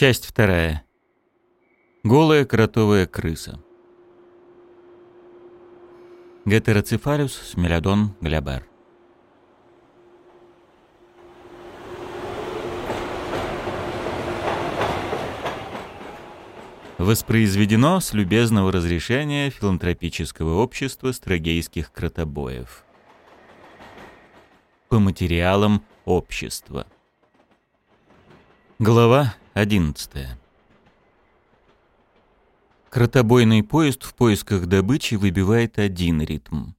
Часть вторая. Голая кротовая крыса. Гетероцефалюс смелядон глябер. Воспроизведено с любезного разрешения филантропического общества строгейских кротобоев. По материалам общества. Глава 11. Кротобойный поезд в поисках добычи выбивает один ритм.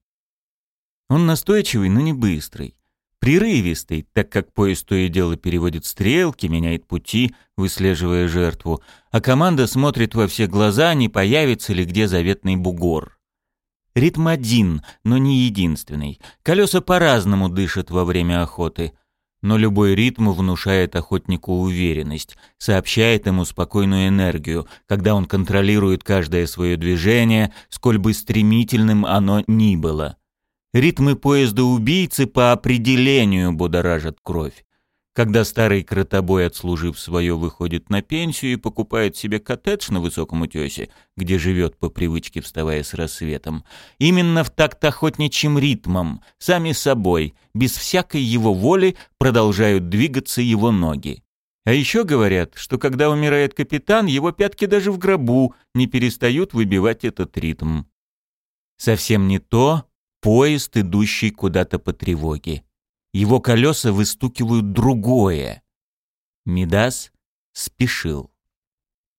Он настойчивый, но не быстрый. Прерывистый, так как поезд то и дело переводит стрелки, меняет пути, выслеживая жертву, а команда смотрит во все глаза, не появится ли где заветный бугор. Ритм один, но не единственный. Колеса по-разному дышат во время охоты. Но любой ритм внушает охотнику уверенность, сообщает ему спокойную энергию, когда он контролирует каждое свое движение, сколь бы стремительным оно ни было. Ритмы поезда убийцы по определению будоражат кровь. Когда старый кротобой, отслужив свое, выходит на пенсию и покупает себе коттедж на высоком утесе, где живет по привычке, вставая с рассветом, именно в такт охотничьим ритмом, сами собой, без всякой его воли, продолжают двигаться его ноги. А еще говорят, что когда умирает капитан, его пятки даже в гробу не перестают выбивать этот ритм. Совсем не то поезд, идущий куда-то по тревоге. Его колеса выстукивают другое. Мидас спешил.